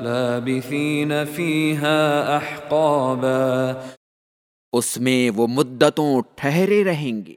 لابثین فیہا احقابا۔ اس میں وہ مدتوں ٹھہرے رہیں گے۔